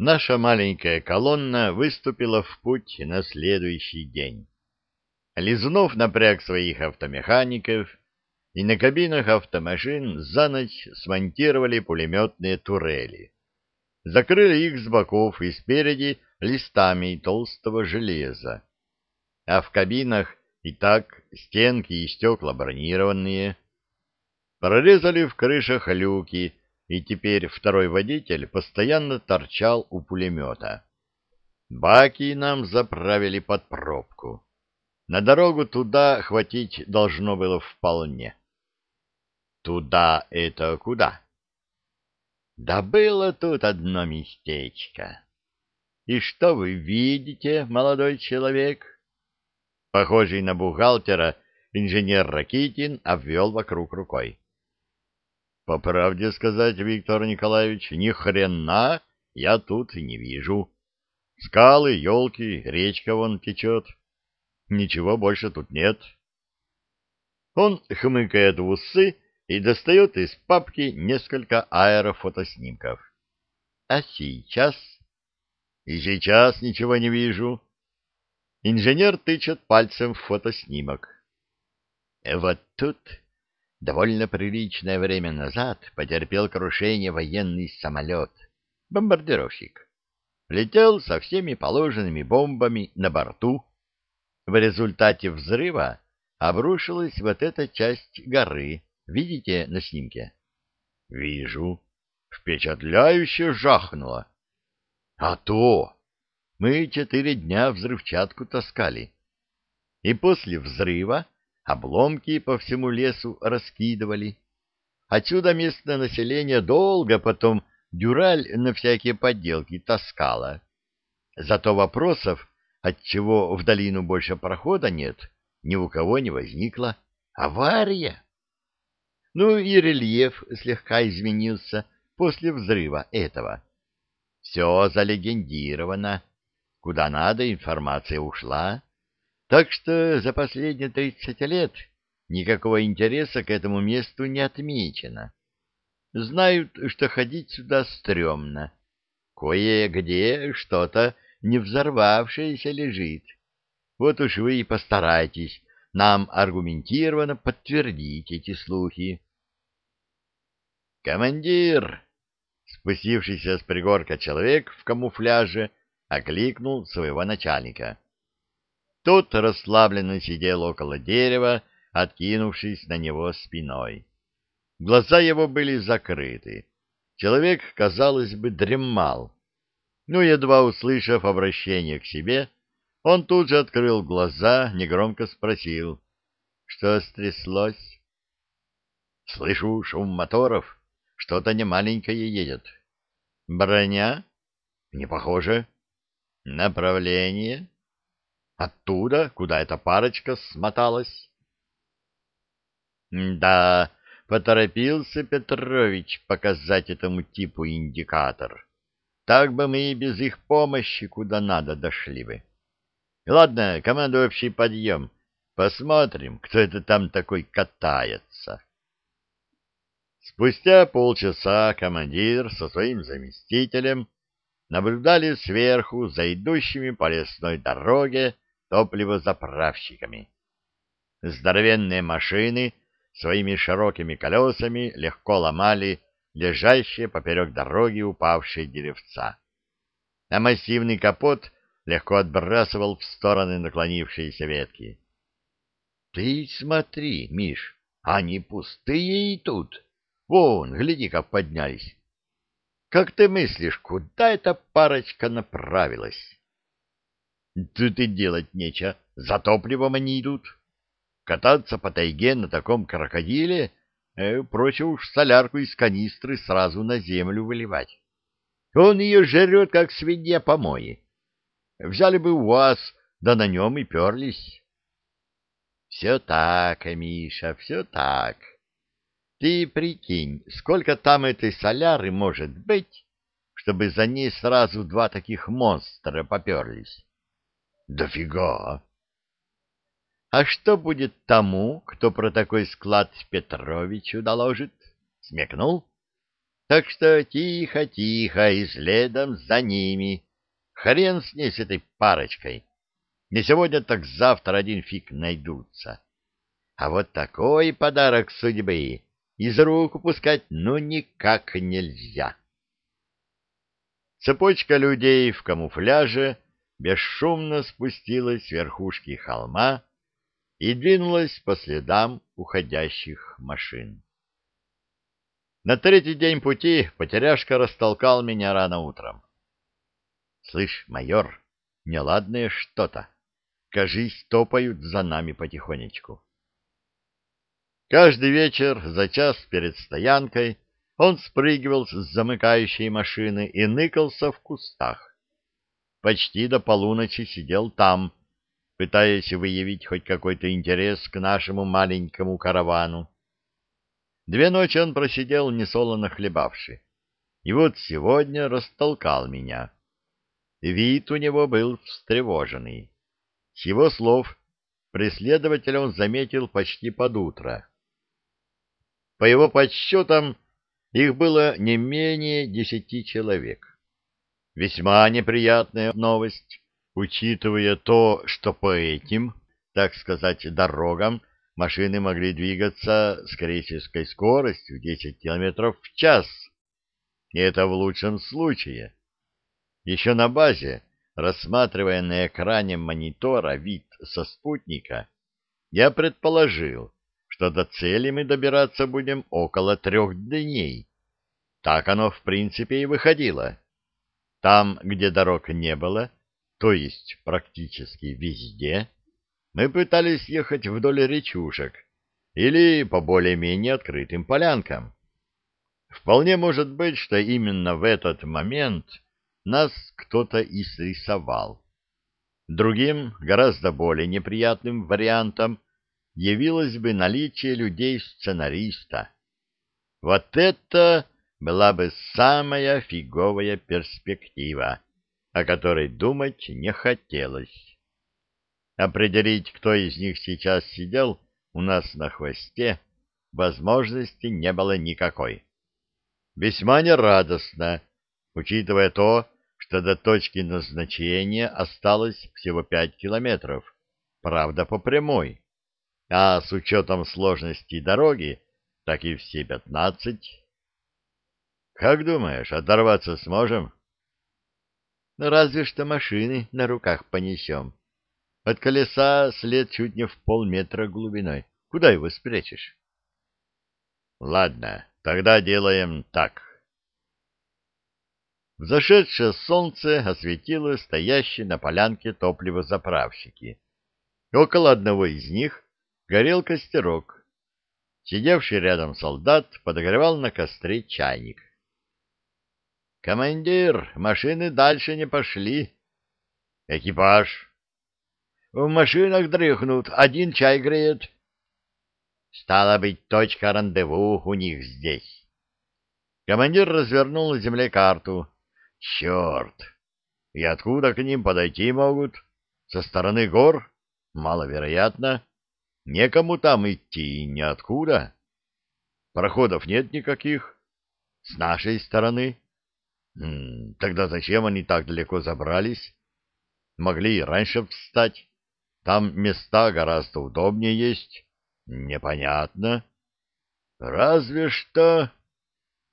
наша маленькая колонна выступила в путь на следующий день. Лизнов напряг своих автомехаников, и на кабинах автомашин за ночь смонтировали пулеметные турели. Закрыли их с боков и спереди листами толстого железа. А в кабинах и так стенки и стекла бронированные. Прорезали в крышах люки, и теперь второй водитель постоянно торчал у пулемета. Баки нам заправили под пробку. На дорогу туда хватить должно было вполне. Туда это куда? Да было тут одно местечко. И что вы видите, молодой человек? Похожий на бухгалтера, инженер Ракитин обвел вокруг рукой. По правде сказать, Виктор Николаевич, ни хрена я тут не вижу. Скалы, елки, речка вон течет. Ничего больше тут нет. Он хмыкает в усы и достает из папки несколько аэрофотоснимков. А сейчас? И сейчас ничего не вижу. Инженер тычет пальцем в фотоснимок. Вот тут довольно приличное время назад потерпел крушение военный самолет, бомбардировщик. Летел со всеми положенными бомбами на борту. В результате взрыва обрушилась вот эта часть горы, Видите на снимке? Вижу. Впечатляюще жахнуло. А то! Мы четыре дня взрывчатку таскали. И после взрыва обломки по всему лесу раскидывали. Отсюда местное население долго потом дюраль на всякие подделки таскало. Зато вопросов, отчего в долину больше прохода нет, ни у кого не возникло. Авария! Ну и рельеф слегка изменился после взрыва этого. Все залегендировано. Куда надо, информация ушла. Так что за последние тридцать лет никакого интереса к этому месту не отмечено. Знают, что ходить сюда стрёмно. Кое-где что-то не взорвавшееся лежит. Вот уж вы и постарайтесь нам аргументированно подтвердить эти слухи. «Командир!» Спустившийся с пригорка человек в камуфляже окликнул своего начальника. Тот расслабленно сидел около дерева, откинувшись на него спиной. Глаза его были закрыты. Человек, казалось бы, дремал. Но, едва услышав обращение к себе, он тут же открыл глаза, негромко спросил, что стряслось. Слышу шум моторов, что-то немаленькое едет. Броня? Не похоже. Направление? Оттуда, куда эта парочка смоталась? Да, поторопился Петрович показать этому типу индикатор. Так бы мы и без их помощи куда надо дошли бы. Ладно, команда общий подъем. Посмотрим, кто это там такой катается. Спустя полчаса командир со своим заместителем наблюдали сверху за идущими по лесной дороге топливозаправщиками. Здоровенные машины своими широкими колесами легко ломали лежащие поперек дороги упавшие деревца. А массивный капот легко отбрасывал в стороны наклонившиеся ветки. — Ты смотри, Миш, они пустые и тут. Вон, гляди, как поднялись. Как ты мыслишь, куда эта парочка направилась? Тут и делать нечего, за топливом они идут. Кататься по тайге на таком крокодиле э, проще уж солярку из канистры сразу на землю выливать. Он ее жрет, как свинья помои. Взяли бы у вас, да на нем и перлись. Все так, Миша, все так. Ты прикинь, сколько там этой соляры может быть, чтобы за ней сразу два таких монстра поперлись? Дофига! А что будет тому, кто про такой склад Петровичу доложит? Смекнул? Так что тихо-тихо и следом за ними. Хрен с ней, с этой парочкой. Не сегодня, так завтра один фиг найдутся. А вот такой подарок судьбы из рук упускать ну никак нельзя. Цепочка людей в камуфляже бесшумно спустилась с верхушки холма и двинулась по следам уходящих машин. На третий день пути потеряшка растолкал меня рано утром. — Слышь, майор, неладное что-то. Кажись, топают за нами потихонечку. Каждый вечер за час перед стоянкой он спрыгивал с замыкающей машины и ныкался в кустах. Почти до полуночи сидел там, пытаясь выявить хоть какой-то интерес к нашему маленькому каравану. Две ночи он просидел, несолоно хлебавши. И вот сегодня растолкал меня. Вид у него был встревоженный. С его слов преследователя он заметил почти под утро. По его подсчетам, их было не менее десяти человек. Весьма неприятная новость, учитывая то, что по этим, так сказать, дорогам машины могли двигаться с крейсерской скоростью 10 км в час. И это в лучшем случае. Еще на базе, рассматривая на экране монитора вид со спутника, я предположил, что до цели мы добираться будем около трех дней. Так оно, в принципе, и выходило. Там, где дорог не было, то есть практически везде, мы пытались ехать вдоль речушек или по более-менее открытым полянкам. Вполне может быть, что именно в этот момент нас кто-то и срисовал. Другим, гораздо более неприятным вариантом явилось бы наличие людей-сценариста. Вот это была бы самая фиговая перспектива, о которой думать не хотелось. Определить, кто из них сейчас сидел у нас на хвосте, возможности не было никакой. Весьма нерадостно, учитывая то, что до точки назначения осталось всего пять километров, правда, по прямой, а с учетом сложности дороги, так и все пятнадцать. Как думаешь, оторваться сможем? Разве что машины на руках понесем. От колеса след чуть не в полметра глубиной. Куда его спрячешь? Ладно, тогда делаем так. Взошедшее солнце осветило стоящие на полянке топливозаправщики. Около одного из них горел костерок. Сидевший рядом солдат подогревал на костре чайник. «Командир, машины дальше не пошли». «Экипаж, в машинах дрыхнут, один чай греет. Стало быть, точка рандеву у них здесь. Командир развернул на земле карту. Черт! И откуда к ним подойти могут? Со стороны гор? Маловероятно. Некому там идти ниоткуда. Проходов нет никаких. С нашей стороны. Тогда зачем они так далеко забрались? Могли и раньше встать. Там места гораздо удобнее есть. Непонятно. Разве что...